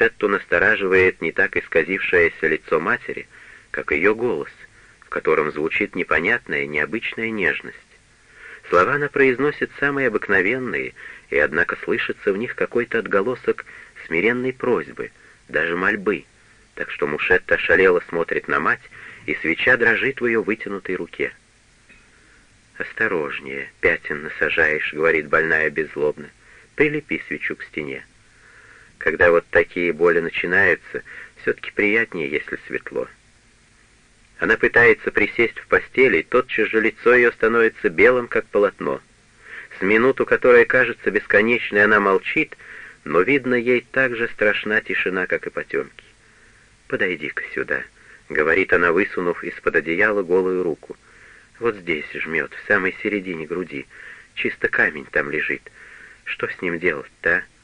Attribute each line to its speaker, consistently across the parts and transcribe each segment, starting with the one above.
Speaker 1: Мушетту настораживает не так исказившееся лицо матери, как ее голос, в котором звучит непонятная, необычная нежность. Слова она произносит самые обыкновенные, и однако слышится в них какой-то отголосок смиренной просьбы, даже мольбы, так что Мушетта шалело смотрит на мать, и свеча дрожит в ее вытянутой руке. «Осторожнее, пятен насажаешь», — говорит больная беззлобно. «Прилепи свечу к стене». Когда вот такие боли начинаются, все-таки приятнее, если светло. Она пытается присесть в постели, и тотчас же лицо ее становится белым, как полотно. С минуту, которая кажется бесконечной, она молчит, но, видно, ей так же страшна тишина, как и потемки. «Подойди-ка сюда», — говорит она, высунув из-под одеяла голую руку. «Вот здесь жмет, в самой середине груди. Чисто камень там лежит. Что с ним делать-то, а?»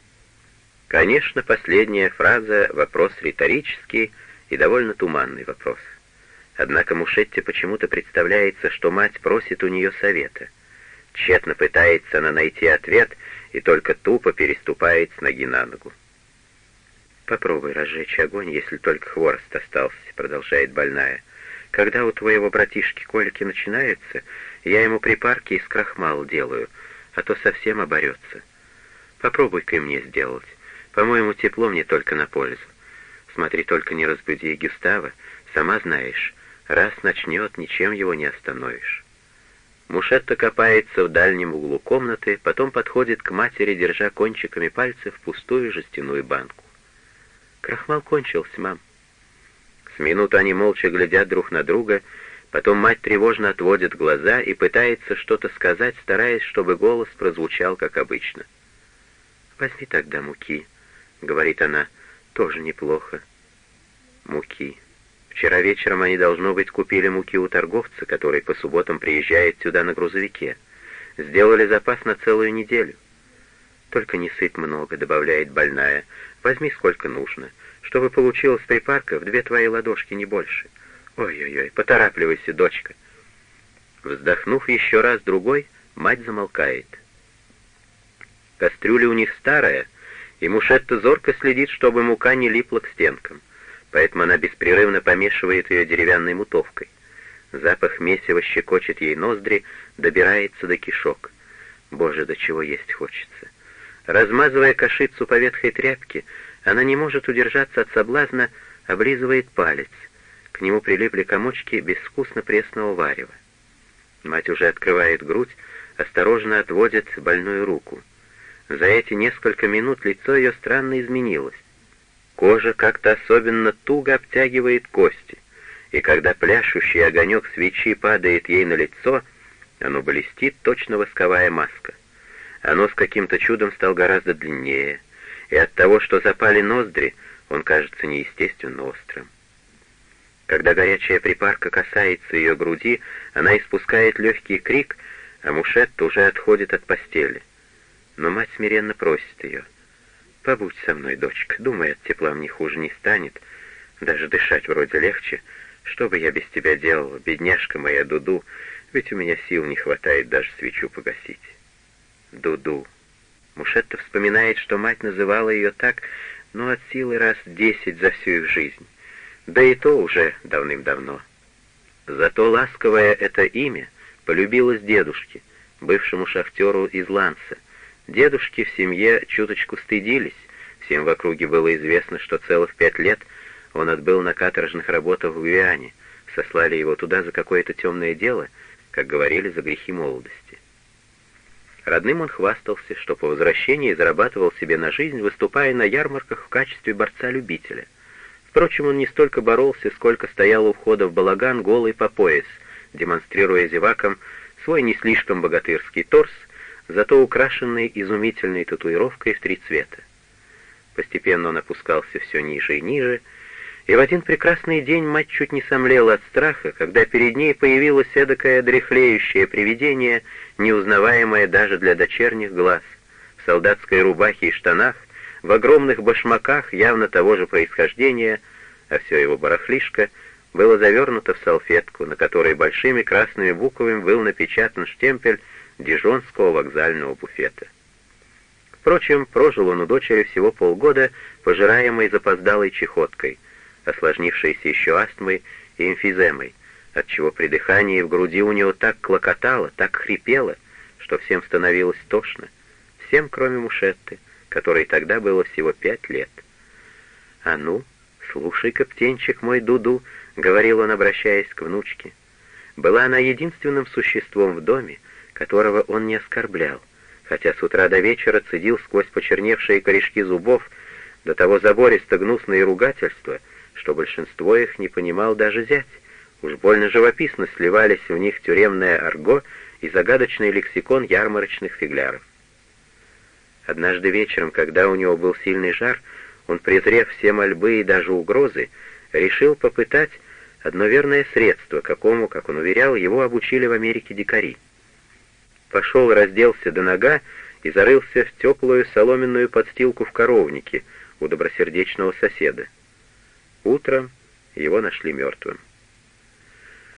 Speaker 1: Конечно, последняя фраза — вопрос риторический и довольно туманный вопрос. Однако Мушетте почему-то представляется, что мать просит у нее совета. Тщетно пытается она найти ответ и только тупо переступает с ноги на ногу. «Попробуй разжечь огонь, если только хворост остался», — продолжает больная. «Когда у твоего братишки колики начинаются, я ему припарки из крахмала делаю, а то совсем оборется. Попробуй-ка мне сделать. По-моему, тепло мне только на пользу. Смотри, только не разбуди Гюстава, сама знаешь, раз начнет, ничем его не остановишь». Мушетта копается в дальнем углу комнаты, потом подходит к матери, держа кончиками пальцев пустую жестяную банку. Крахмал кончился, мам. С минуту они молча глядят друг на друга, потом мать тревожно отводит глаза и пытается что-то сказать, стараясь, чтобы голос прозвучал как обычно. «Возьми тогда муки», — говорит она, — «тоже неплохо». Муки. Вчера вечером они, должно быть, купили муки у торговца, который по субботам приезжает сюда на грузовике. Сделали запас на целую неделю. «Только не сыпь много», — добавляет больная. «Возьми сколько нужно. Чтобы получилось припарка, в две твои ладошки, не больше. Ой-ой-ой, поторапливайся, дочка». Вздохнув еще раз другой, мать замолкает. Кастрюля у них старая, и Мушетта зорко следит, чтобы мука не липла к стенкам, поэтому она беспрерывно помешивает ее деревянной мутовкой. Запах месива щекочет ей ноздри, добирается до кишок. Боже, до чего есть хочется. Размазывая кашицу по ветхой тряпке, она не может удержаться от соблазна, облизывает палец. К нему прилипли комочки безвкусно пресного варева. Мать уже открывает грудь, осторожно отводит больную руку. За эти несколько минут лицо ее странно изменилось. Кожа как-то особенно туго обтягивает кости, и когда пляшущий огонек свечи падает ей на лицо, оно блестит, точно восковая маска. Оно с каким-то чудом стал гораздо длиннее, и от того, что запали ноздри, он кажется неестественно острым. Когда горячая припарка касается ее груди, она испускает легкий крик, а Мушетта уже отходит от постели. Но мать смиренно просит ее. «Побудь со мной, дочка, думай, от тепла мне хуже не станет. Даже дышать вроде легче. Что бы я без тебя делала, бедняжка моя Дуду, ведь у меня сил не хватает даже свечу погасить». Дуду. Мушетта вспоминает, что мать называла ее так, ну, от силы раз десять за всю их жизнь. Да и то уже давным-давно. Зато ласковое это имя полюбилось дедушке, бывшему шахтеру из Ланса. Дедушки в семье чуточку стыдились, всем в округе было известно, что целых пять лет он отбыл на каторжных работах в Гвиане, сослали его туда за какое-то темное дело, как говорили, за грехи молодости. Родным он хвастался, что по возвращении зарабатывал себе на жизнь, выступая на ярмарках в качестве борца-любителя. Впрочем, он не столько боролся, сколько стоял у входа в балаган голый по пояс, демонстрируя зевакам свой не слишком богатырский торс, зато украшенный изумительной татуировкой в три цвета. Постепенно он опускался все ниже и ниже, и в один прекрасный день мать чуть не сомлела от страха, когда перед ней появилось эдакое дряхлеющее привидение, неузнаваемое даже для дочерних глаз, в солдатской рубахе и штанах, в огромных башмаках явно того же происхождения, а все его барахлишко было завернуто в салфетку, на которой большими красными буквами был напечатан штемпель Дижонского вокзального буфета. Впрочем, прожил он у дочери всего полгода, пожираемой запоздалой чехоткой, осложнившейся еще астмой и эмфиземой, отчего при дыхании в груди у него так клокотало, так хрипело, что всем становилось тошно, всем, кроме Мушетты, которой тогда было всего пять лет. «А ну, слушай-ка, птенчик мой Дуду», — говорил он, обращаясь к внучке. Была она единственным существом в доме, которого он не оскорблял, хотя с утра до вечера цедил сквозь почерневшие корешки зубов до того забористо гнусные ругательства, что большинство их не понимал даже зять. Уж больно живописно сливались в них тюремное арго и загадочный лексикон ярмарочных фигляров. Однажды вечером, когда у него был сильный жар, он, презрев все мольбы и даже угрозы, решил попытать одно верное средство, какому, как он уверял, его обучили в Америке дикари. Пошел, разделся до нога и зарылся в теплую соломенную подстилку в коровнике у добросердечного соседа. Утром его нашли мертвым.